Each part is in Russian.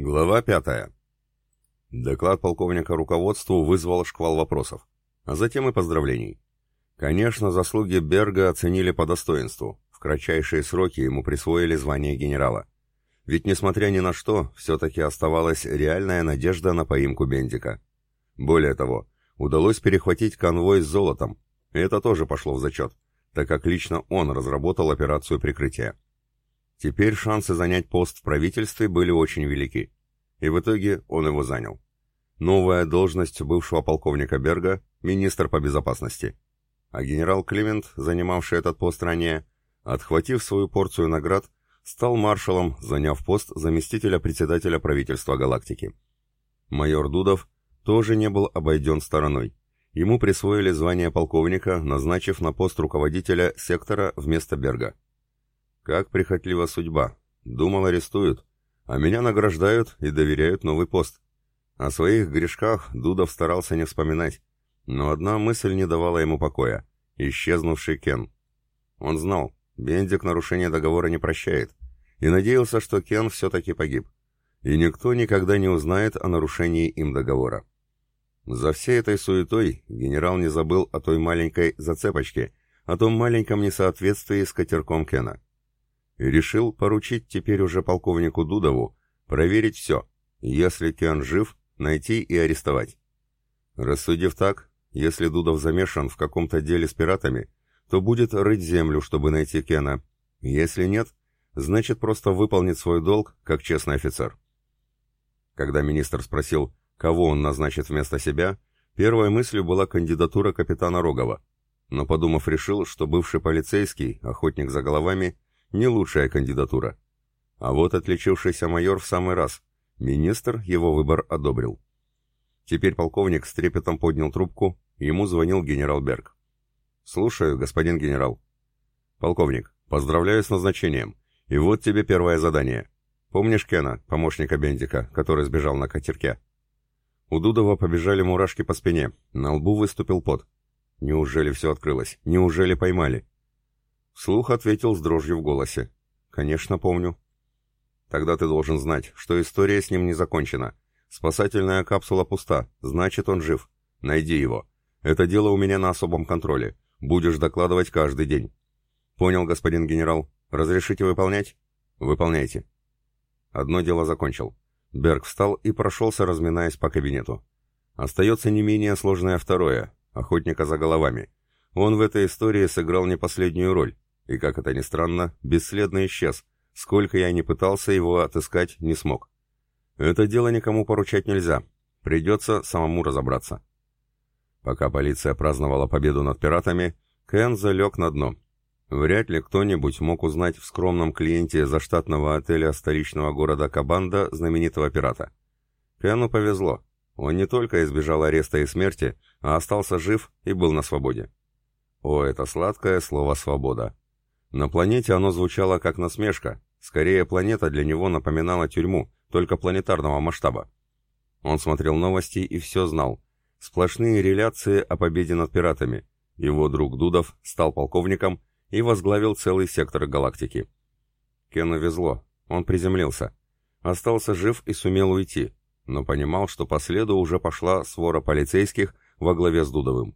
Глава пятая. Доклад полковника руководству вызвал шквал вопросов, а затем и поздравлений. Конечно, заслуги Берга оценили по достоинству. В кратчайшие сроки ему присвоили звание генерала. Ведь, несмотря ни на что, все-таки оставалась реальная надежда на поимку Бендика. Более того, удалось перехватить конвой с золотом, и это тоже пошло в зачет, так как лично он разработал операцию прикрытия. Теперь шансы занять пост в правительстве были очень велики, и в итоге он его занял. Новая должность бывшего полковника Берга – министр по безопасности – а генерал Климент, занимавший этот пост ранее, отхватив свою порцию наград, стал маршалом, заняв пост заместителя председателя правительства галактики. Майор Дудов тоже не был обойден стороной. Ему присвоили звание полковника, назначив на пост руководителя сектора вместо Берга. Как прихотлива судьба. Думал, арестуют, а меня награждают и доверяют новый пост. О своих грешках Дудов старался не вспоминать, но одна мысль не давала ему покоя — исчезнувший Кен. Он знал, Бендик нарушение договора не прощает, и надеялся, что Кен все-таки погиб. И никто никогда не узнает о нарушении им договора. За всей этой суетой генерал не забыл о той маленькой зацепочке, о том маленьком несоответствии с катерком Кена. И решил поручить теперь уже полковнику Дудову проверить все, если Кен жив, найти и арестовать. Рассудив так, если Дудов замешан в каком-то деле с пиратами, то будет рыть землю, чтобы найти Кена. Если нет, значит просто выполнит свой долг, как честный офицер. Когда министр спросил, кого он назначит вместо себя, первой мыслью была кандидатура капитана Рогова. Но, подумав, решил, что бывший полицейский, охотник за головами, не лучшая кандидатура. А вот отличившийся майор в самый раз. Министр его выбор одобрил. Теперь полковник с трепетом поднял трубку, ему звонил генерал Берг. «Слушаю, господин генерал». «Полковник, поздравляю с назначением. И вот тебе первое задание. Помнишь Кена, помощника Бендика, который сбежал на катерке?» У Дудова побежали мурашки по спине, на лбу выступил пот. «Неужели все открылось? Неужели поймали?» Слух ответил с дрожью в голосе. «Конечно, помню». «Тогда ты должен знать, что история с ним не закончена. Спасательная капсула пуста, значит, он жив. Найди его. Это дело у меня на особом контроле. Будешь докладывать каждый день. Понял, господин генерал. Разрешите выполнять? Выполняйте. Одно дело закончил. Берг встал и прошелся, разминаясь по кабинету. Остается не менее сложное второе — охотника за головами. Он в этой истории сыграл не последнюю роль, и, как это ни странно, бесследно исчез. Сколько я ни пытался его отыскать, не смог. Это дело никому поручать нельзя. Придется самому разобраться. Пока полиция праздновала победу над пиратами, Кен залег на дно. Вряд ли кто-нибудь мог узнать в скромном клиенте заштатного отеля столичного города Кабанда знаменитого пирата. Кену повезло. Он не только избежал ареста и смерти, а остался жив и был на свободе. О, это сладкое слово «свобода». На планете оно звучало как насмешка. Скорее, планета для него напоминала тюрьму, только планетарного масштаба. Он смотрел новости и все знал. Сплошные реляции о победе над пиратами. Его друг Дудов стал полковником и возглавил целый сектор галактики. Кену везло, он приземлился. Остался жив и сумел уйти, но понимал, что по следу уже пошла свора полицейских во главе с Дудовым.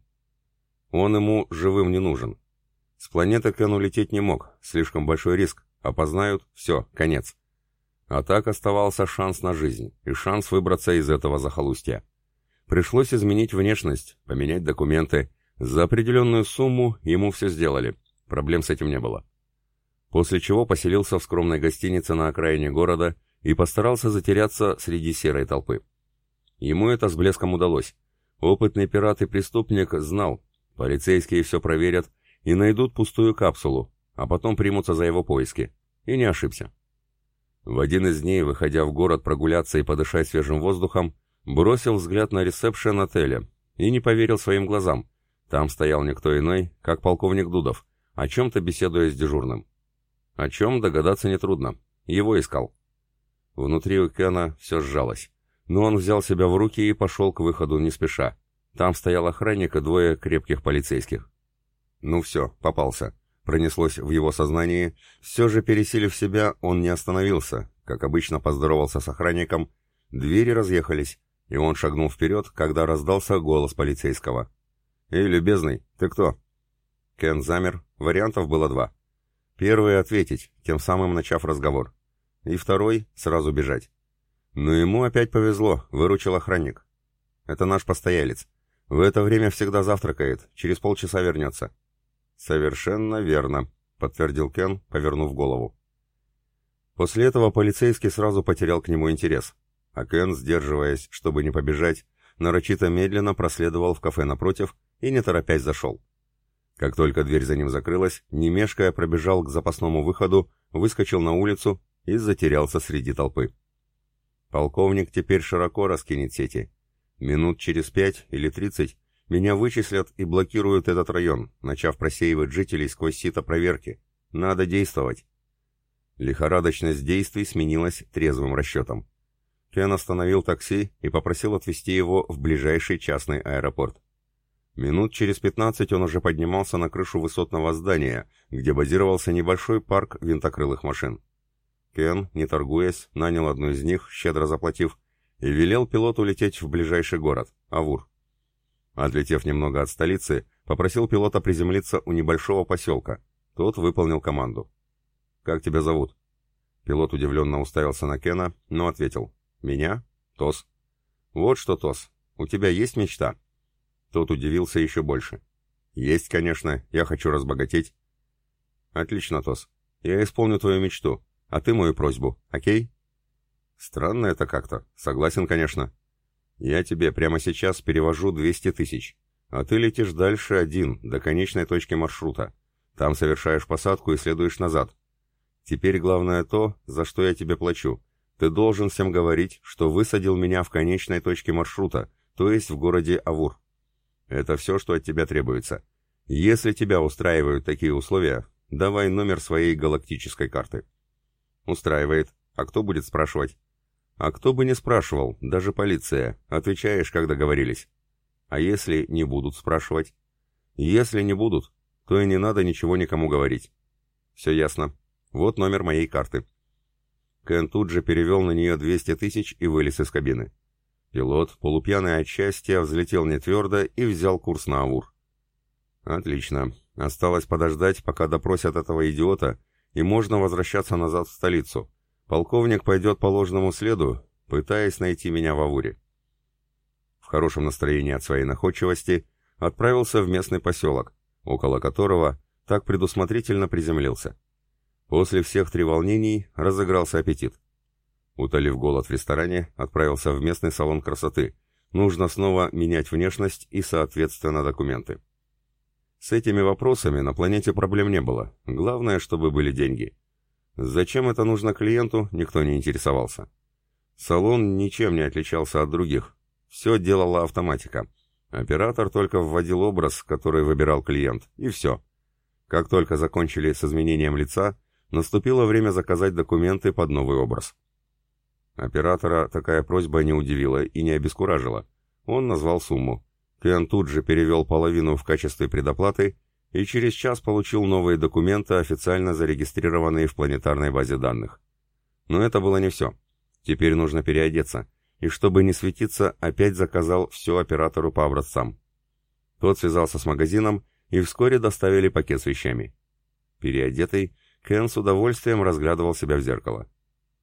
Он ему живым не нужен. С планеты Кен улететь не мог, слишком большой риск. Опознают — все, конец. А так оставался шанс на жизнь и шанс выбраться из этого захолустья. Пришлось изменить внешность, поменять документы. За определенную сумму ему все сделали. Проблем с этим не было. После чего поселился в скромной гостинице на окраине города и постарался затеряться среди серой толпы. Ему это с блеском удалось. Опытный пират и преступник знал, полицейские все проверят и найдут пустую капсулу, а потом примутся за его поиски. И не ошибся. В один из дней, выходя в город прогуляться и подышать свежим воздухом, бросил взгляд на ресепшн отеля и не поверил своим глазам. Там стоял никто иной, как полковник Дудов, о чем-то беседуя с дежурным. О чем догадаться нетрудно. Его искал. Внутри у Кена все сжалось. Но он взял себя в руки и пошел к выходу не спеша. Там стоял охранник и двое крепких полицейских. Ну все, попался пронеслось в его сознании, все же пересилив себя, он не остановился, как обычно поздоровался с охранником, двери разъехались, и он шагнул вперед, когда раздался голос полицейского. «Эй, любезный, ты кто?» Кен замер, вариантов было два. Первый — ответить, тем самым начав разговор. И второй — сразу бежать. Но ему опять повезло, выручил охранник. Это наш постоялец. В это время всегда завтракает, через полчаса вернется. Совершенно верно, подтвердил Кен, повернув голову. После этого полицейский сразу потерял к нему интерес, а Кен, сдерживаясь, чтобы не побежать, нарочито медленно проследовал в кафе напротив и не торопясь зашел. Как только дверь за ним закрылась, не мешкая пробежал к запасному выходу, выскочил на улицу и затерялся среди толпы. Полковник теперь широко раскинет сети. Минут через пять или тридцать меня вычислят и блокируют этот район, начав просеивать жителей сквозь сито проверки. Надо действовать. Лихорадочность действий сменилась трезвым расчетом. Кен остановил такси и попросил отвезти его в ближайший частный аэропорт. Минут через пятнадцать он уже поднимался на крышу высотного здания, где базировался небольшой парк винтокрылых машин. Кен, не торгуясь, нанял одну из них, щедро заплатив, и велел пилоту лететь в ближайший город, Авур. Отлетев немного от столицы, попросил пилота приземлиться у небольшого поселка. Тот выполнил команду. «Как тебя зовут?» Пилот удивленно уставился на Кена, но ответил. «Меня? Тос». «Вот что, Тос, у тебя есть мечта?» Тот удивился еще больше. «Есть, конечно, я хочу разбогатеть». «Отлично, Тос. Я исполню твою мечту. А ты мою просьбу, окей? Странно это как-то. Согласен, конечно. Я тебе прямо сейчас перевожу 200 тысяч. А ты летишь дальше один, до конечной точки маршрута. Там совершаешь посадку и следуешь назад. Теперь главное то, за что я тебе плачу. Ты должен всем говорить, что высадил меня в конечной точке маршрута, то есть в городе Авур. Это все, что от тебя требуется. Если тебя устраивают такие условия, давай номер своей галактической карты. Устраивает. А кто будет спрашивать? А кто бы не спрашивал, даже полиция. Отвечаешь, как договорились. А если не будут спрашивать? Если не будут, то и не надо ничего никому говорить. Все ясно. Вот номер моей карты. Кен тут же перевел на нее 200 тысяч и вылез из кабины. Пилот, полупьяный от счастья, взлетел не твердо и взял курс на Авур. Отлично. Осталось подождать, пока допросят этого идиота, и можно возвращаться назад в столицу. Полковник пойдет по ложному следу, пытаясь найти меня в Авуре. В хорошем настроении от своей находчивости отправился в местный поселок, около которого так предусмотрительно приземлился. После всех треволнений разыгрался аппетит. Утолив голод в ресторане, отправился в местный салон красоты. Нужно снова менять внешность и, соответственно, документы. С этими вопросами на планете проблем не было. Главное, чтобы были деньги. Зачем это нужно клиенту, никто не интересовался. Салон ничем не отличался от других. Все делала автоматика. Оператор только вводил образ, который выбирал клиент, и все. Как только закончили с изменением лица, наступило время заказать документы под новый образ. Оператора такая просьба не удивила и не обескуражила. Он назвал сумму. Кен тут же перевел половину в качестве предоплаты и через час получил новые документы, официально зарегистрированные в планетарной базе данных. Но это было не все. Теперь нужно переодеться, и чтобы не светиться, опять заказал все оператору по образцам. Тот связался с магазином, и вскоре доставили пакет с вещами. Переодетый, Кен с удовольствием разглядывал себя в зеркало.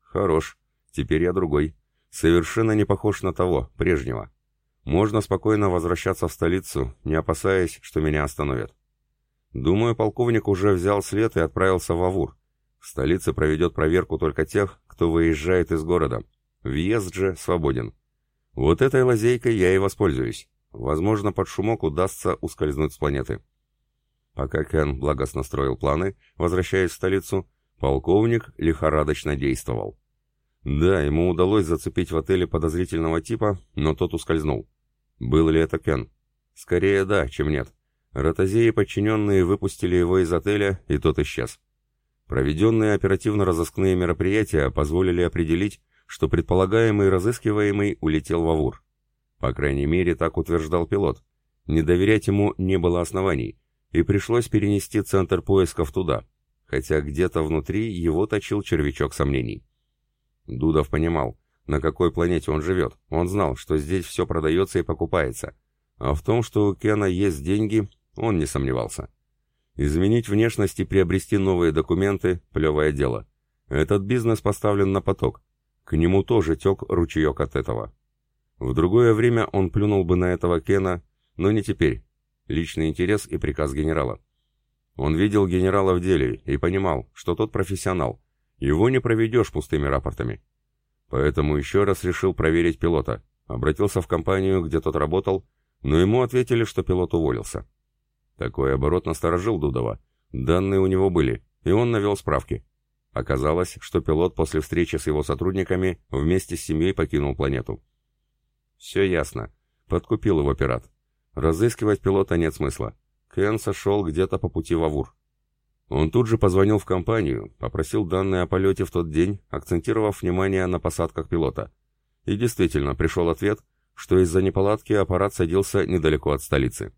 Хорош, теперь я другой. Совершенно не похож на того, прежнего. Можно спокойно возвращаться в столицу, не опасаясь, что меня остановят. Думаю, полковник уже взял след и отправился в Авур. В столице проведет проверку только тех, кто выезжает из города. Въезд же свободен. Вот этой лазейкой я и воспользуюсь. Возможно, под шумок удастся ускользнуть с планеты. Пока Кен благостно строил планы, возвращаясь в столицу, полковник лихорадочно действовал. Да, ему удалось зацепить в отеле подозрительного типа, но тот ускользнул. Был ли это Кен? Скорее да, чем нет. Ротозеи подчиненные выпустили его из отеля, и тот исчез. Проведенные оперативно-розыскные мероприятия позволили определить, что предполагаемый разыскиваемый улетел в Авур. По крайней мере, так утверждал пилот. Не доверять ему не было оснований, и пришлось перенести центр поисков туда, хотя где-то внутри его точил червячок сомнений. Дудов понимал, на какой планете он живет. Он знал, что здесь все продается и покупается. А в том, что у Кена есть деньги, он не сомневался. Изменить внешность и приобрести новые документы – плевое дело. Этот бизнес поставлен на поток. К нему тоже тек ручеек от этого. В другое время он плюнул бы на этого Кена, но не теперь. Личный интерес и приказ генерала. Он видел генерала в деле и понимал, что тот профессионал. Его не проведешь пустыми рапортами. Поэтому еще раз решил проверить пилота. Обратился в компанию, где тот работал, но ему ответили, что пилот уволился. Такой оборот насторожил Дудова. Данные у него были, и он навел справки. Оказалось, что пилот после встречи с его сотрудниками вместе с семьей покинул планету. Все ясно. Подкупил его пират. Разыскивать пилота нет смысла. Кен сошел где-то по пути в Авур. Он тут же позвонил в компанию, попросил данные о полете в тот день, акцентировав внимание на посадках пилота. И действительно, пришел ответ, что из-за неполадки аппарат садился недалеко от столицы.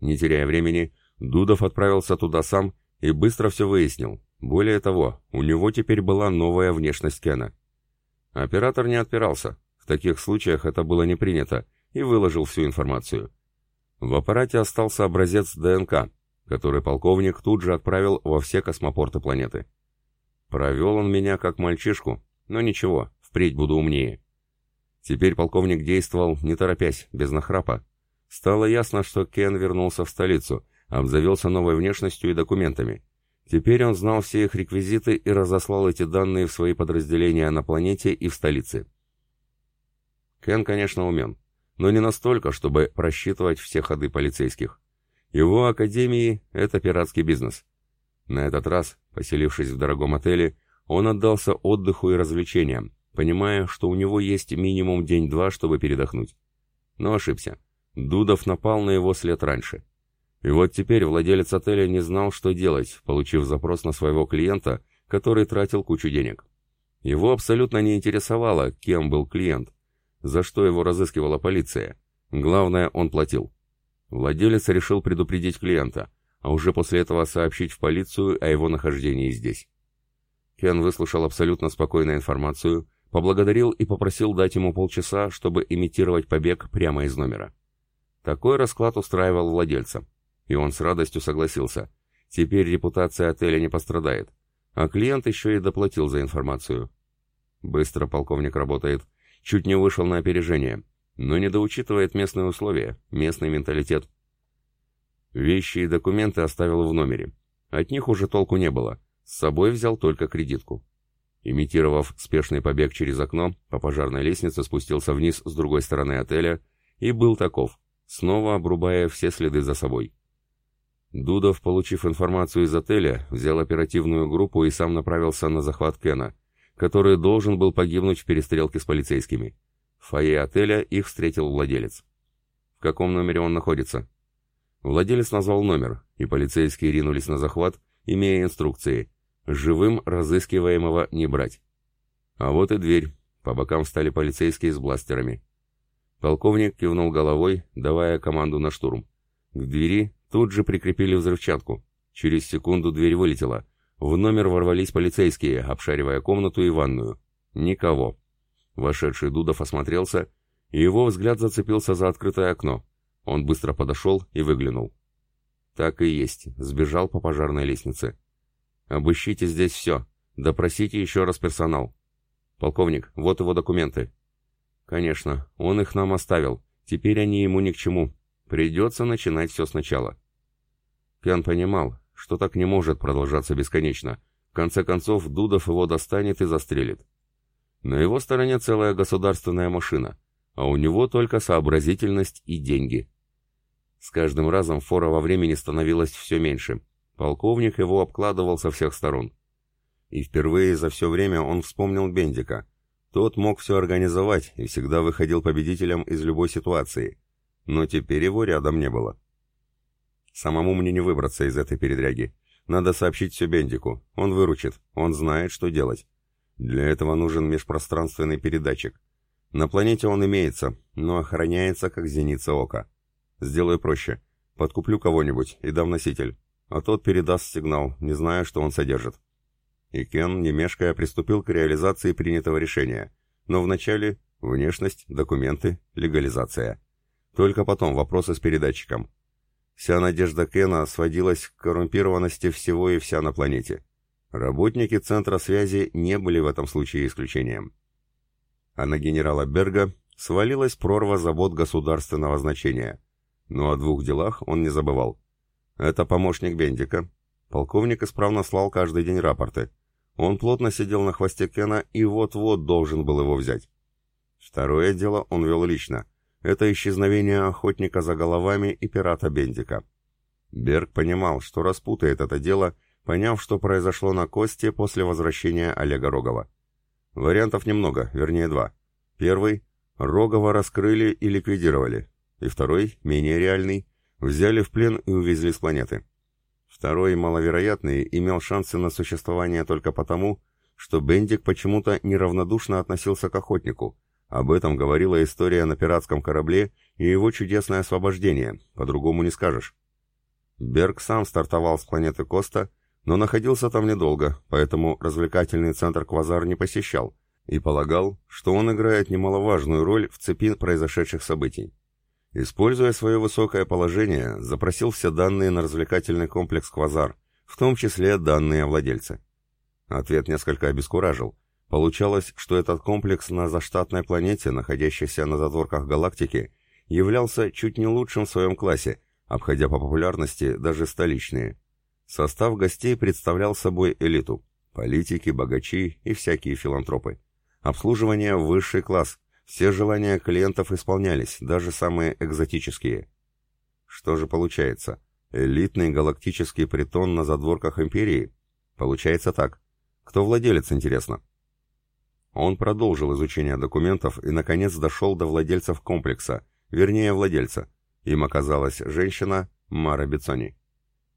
Не теряя времени, Дудов отправился туда сам и быстро все выяснил. Более того, у него теперь была новая внешность Кена. Оператор не отпирался, в таких случаях это было не принято, и выложил всю информацию. В аппарате остался образец ДНК, который полковник тут же отправил во все космопорты планеты. Провел он меня как мальчишку, но ничего, впредь буду умнее. Теперь полковник действовал, не торопясь, без нахрапа. Стало ясно, что Кен вернулся в столицу, обзавелся новой внешностью и документами. Теперь он знал все их реквизиты и разослал эти данные в свои подразделения на планете и в столице. Кен, конечно, умен, но не настолько, чтобы просчитывать все ходы полицейских. Его академии – это пиратский бизнес. На этот раз, поселившись в дорогом отеле, он отдался отдыху и развлечениям, понимая, что у него есть минимум день-два, чтобы передохнуть. Но ошибся. Дудов напал на его след раньше. И вот теперь владелец отеля не знал, что делать, получив запрос на своего клиента, который тратил кучу денег. Его абсолютно не интересовало, кем был клиент, за что его разыскивала полиция. Главное, он платил. Владелец решил предупредить клиента, а уже после этого сообщить в полицию о его нахождении здесь. Кен выслушал абсолютно спокойную информацию, поблагодарил и попросил дать ему полчаса, чтобы имитировать побег прямо из номера. Такой расклад устраивал владельца, и он с радостью согласился. Теперь репутация отеля не пострадает, а клиент еще и доплатил за информацию. Быстро полковник работает, чуть не вышел на опережение, но недоучитывает местные условия, местный менталитет. Вещи и документы оставил в номере. От них уже толку не было. С собой взял только кредитку. Имитировав спешный побег через окно, по пожарной лестнице спустился вниз с другой стороны отеля и был таков, снова обрубая все следы за собой. Дудов, получив информацию из отеля, взял оперативную группу и сам направился на захват Кена, который должен был погибнуть в перестрелке с полицейскими. В фойе отеля их встретил владелец. В каком номере он находится? Владелец назвал номер, и полицейские ринулись на захват, имея инструкции. Живым разыскиваемого не брать. А вот и дверь. По бокам встали полицейские с бластерами. Полковник кивнул головой, давая команду на штурм. К двери тут же прикрепили взрывчатку. Через секунду дверь вылетела. В номер ворвались полицейские, обшаривая комнату и ванную. Никого. Вошедший Дудов осмотрелся, и его взгляд зацепился за открытое окно. Он быстро подошел и выглянул. Так и есть, сбежал по пожарной лестнице. Обыщите здесь все, допросите еще раз персонал. Полковник, вот его документы. Конечно, он их нам оставил, теперь они ему ни к чему. Придется начинать все сначала. Пьян понимал, что так не может продолжаться бесконечно. В конце концов, Дудов его достанет и застрелит. На его стороне целая государственная машина, а у него только сообразительность и деньги. С каждым разом фора во времени становилась все меньше. Полковник его обкладывал со всех сторон. И впервые за все время он вспомнил Бендика. Тот мог все организовать и всегда выходил победителем из любой ситуации. Но теперь его рядом не было. Самому мне не выбраться из этой передряги. Надо сообщить все Бендику. Он выручит. Он знает, что делать. Для этого нужен межпространственный передатчик. На планете он имеется, но охраняется как зеница ока. Сделаю проще. Подкуплю кого-нибудь и дам носитель, а тот передаст сигнал, не зная, что он содержит. И Кен, не мешкая, приступил к реализации принятого решения. Но вначале внешность, документы, легализация. Только потом вопросы с передатчиком. Вся надежда Кена сводилась к коррумпированности всего и вся на планете. Работники Центра связи не были в этом случае исключением. А на генерала Берга свалилась прорва забот государственного значения. Но о двух делах он не забывал. Это помощник Бендика. Полковник исправно слал каждый день рапорты. Он плотно сидел на хвосте Кена и вот-вот должен был его взять. Второе дело он вел лично. Это исчезновение охотника за головами и пирата Бендика. Берг понимал, что распутает это дело, поняв, что произошло на Косте после возвращения Олега Рогова. Вариантов немного, вернее два. Первый — Рогова раскрыли и ликвидировали. И второй, менее реальный, взяли в плен и увезли с планеты. Второй, маловероятный, имел шансы на существование только потому, что Бендик почему-то неравнодушно относился к охотнику. Об этом говорила история на пиратском корабле и его чудесное освобождение, по-другому не скажешь. Берг сам стартовал с планеты Коста, но находился там недолго, поэтому развлекательный центр Квазар не посещал и полагал, что он играет немаловажную роль в цепи произошедших событий. Используя свое высокое положение, запросил все данные на развлекательный комплекс «Квазар», в том числе данные о владельце. Ответ несколько обескуражил. Получалось, что этот комплекс на заштатной планете, находящейся на задворках галактики, являлся чуть не лучшим в своем классе, обходя по популярности даже столичные. Состав гостей представлял собой элиту – политики, богачи и всякие филантропы. Обслуживание – высший класс – все желания клиентов исполнялись, даже самые экзотические. Что же получается? Элитный галактический притон на задворках империи? Получается так. Кто владелец, интересно? Он продолжил изучение документов и, наконец, дошел до владельцев комплекса, вернее, владельца. Им оказалась женщина Мара Бецони.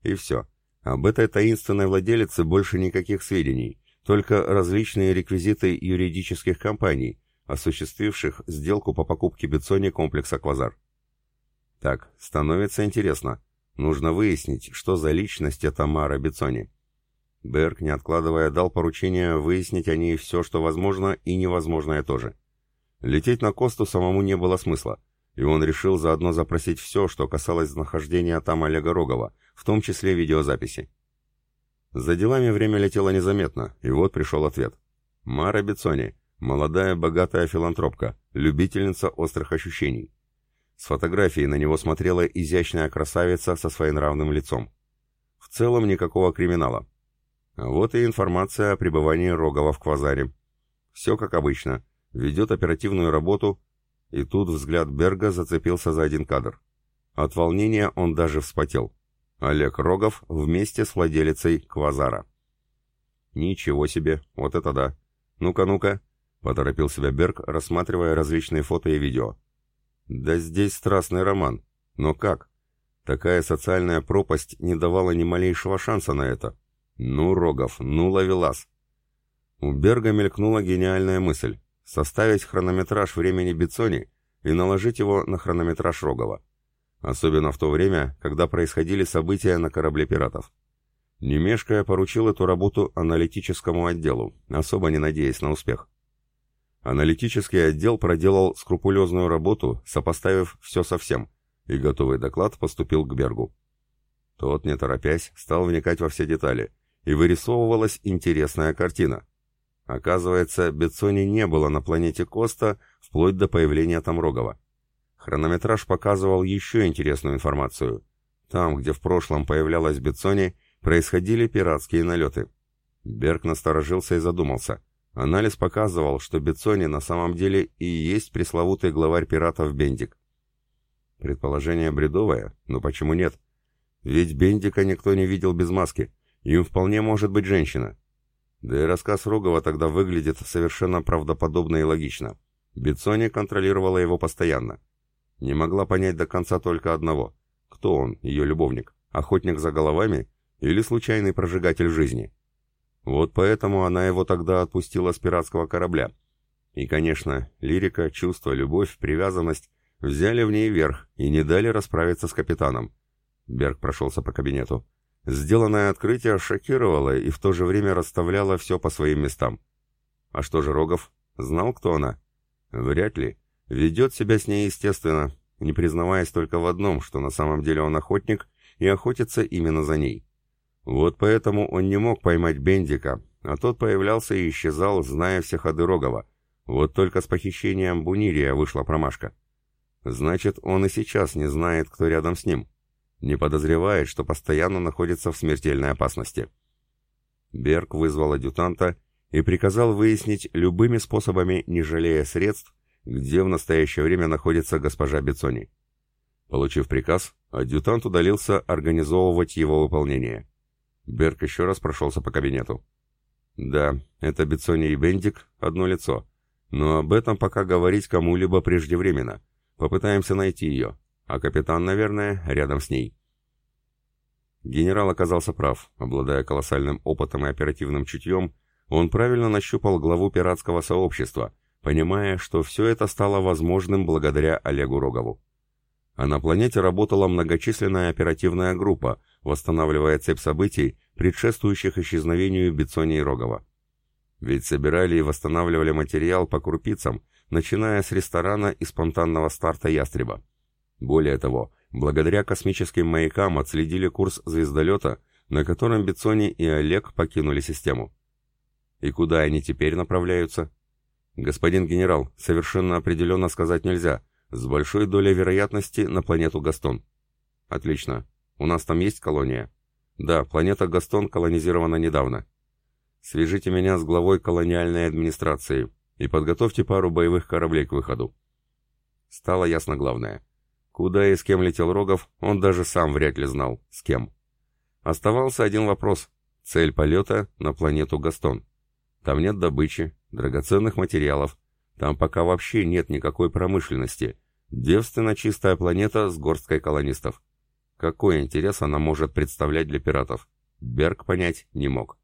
И все. Об этой таинственной владелице больше никаких сведений, только различные реквизиты юридических компаний, осуществивших сделку по покупке Бетсони комплекса «Квазар». Так, становится интересно. Нужно выяснить, что за личность эта Мара Бетсони. Берг, не откладывая, дал поручение выяснить о ней все, что возможно, и невозможное тоже. Лететь на Косту самому не было смысла, и он решил заодно запросить все, что касалось нахождения там Олега Рогова, в том числе видеозаписи. За делами время летело незаметно, и вот пришел ответ. Мара Бетсони, Молодая, богатая филантропка, любительница острых ощущений. С фотографии на него смотрела изящная красавица со своенравным лицом. В целом никакого криминала. А вот и информация о пребывании Рогова в Квазаре. Все как обычно. Ведет оперативную работу, и тут взгляд Берга зацепился за один кадр. От волнения он даже вспотел. Олег Рогов вместе с владелицей Квазара. Ничего себе, вот это да. Ну-ка, ну-ка, Поторопил себя Берг, рассматривая различные фото и видео. Да здесь страстный роман. Но как? Такая социальная пропасть не давала ни малейшего шанса на это. Ну, Рогов, ну, Лавелас. У Берга мелькнула гениальная мысль — составить хронометраж времени Бетсони и наложить его на хронометраж Рогова. Особенно в то время, когда происходили события на корабле пиратов. Немешкая поручил эту работу аналитическому отделу, особо не надеясь на успех. Аналитический отдел проделал скрупулезную работу, сопоставив все со всем, и готовый доклад поступил к Бергу. Тот, не торопясь, стал вникать во все детали, и вырисовывалась интересная картина. Оказывается, Бетсони не было на планете Коста вплоть до появления там Рогова. Хронометраж показывал еще интересную информацию. Там, где в прошлом появлялась Бетсони, происходили пиратские налеты. Берг насторожился и задумался – Анализ показывал, что Бетсони на самом деле и есть пресловутый главарь пиратов Бендик. Предположение бредовое, но почему нет? Ведь Бендика никто не видел без маски, им вполне может быть женщина. Да и рассказ Рогова тогда выглядит совершенно правдоподобно и логично. Бетсони контролировала его постоянно. Не могла понять до конца только одного. Кто он, ее любовник? Охотник за головами или случайный прожигатель жизни? Вот поэтому она его тогда отпустила с пиратского корабля. И, конечно, лирика, чувство, любовь, привязанность взяли в ней верх и не дали расправиться с капитаном. Берг прошелся по кабинету. Сделанное открытие шокировало и в то же время расставляло все по своим местам. А что же Рогов? Знал, кто она? Вряд ли. Ведет себя с ней естественно, не признаваясь только в одном, что на самом деле он охотник и охотится именно за ней. Вот поэтому он не мог поймать Бендика, а тот появлялся и исчезал, зная все ходы Рогова. Вот только с похищением Бунирия вышла промашка. Значит, он и сейчас не знает, кто рядом с ним. Не подозревает, что постоянно находится в смертельной опасности. Берг вызвал адъютанта и приказал выяснить любыми способами, не жалея средств, где в настоящее время находится госпожа Бецони. Получив приказ, адъютант удалился организовывать его выполнение. Берг еще раз прошелся по кабинету. Да, это Бецони и Бендик — одно лицо. Но об этом пока говорить кому-либо преждевременно. Попытаемся найти ее. А капитан, наверное, рядом с ней. Генерал оказался прав. Обладая колоссальным опытом и оперативным чутьем, он правильно нащупал главу пиратского сообщества, понимая, что все это стало возможным благодаря Олегу Рогову. А на планете работала многочисленная оперативная группа, восстанавливая цепь событий, предшествующих исчезновению Бетсони и Рогова. Ведь собирали и восстанавливали материал по крупицам, начиная с ресторана и спонтанного старта «Ястреба». Более того, благодаря космическим маякам отследили курс звездолета, на котором Бетсони и Олег покинули систему. И куда они теперь направляются? Господин генерал, совершенно определенно сказать нельзя. С большой долей вероятности на планету Гастон. Отлично. У нас там есть колония? Да, планета Гастон колонизирована недавно. Свяжите меня с главой колониальной администрации и подготовьте пару боевых кораблей к выходу. Стало ясно главное. Куда и с кем летел Рогов, он даже сам вряд ли знал, с кем. Оставался один вопрос. Цель полета на планету Гастон. Там нет добычи, драгоценных материалов. Там пока вообще нет никакой промышленности. Девственно чистая планета с горсткой колонистов. Какой интерес она может представлять для пиратов? Берг понять не мог.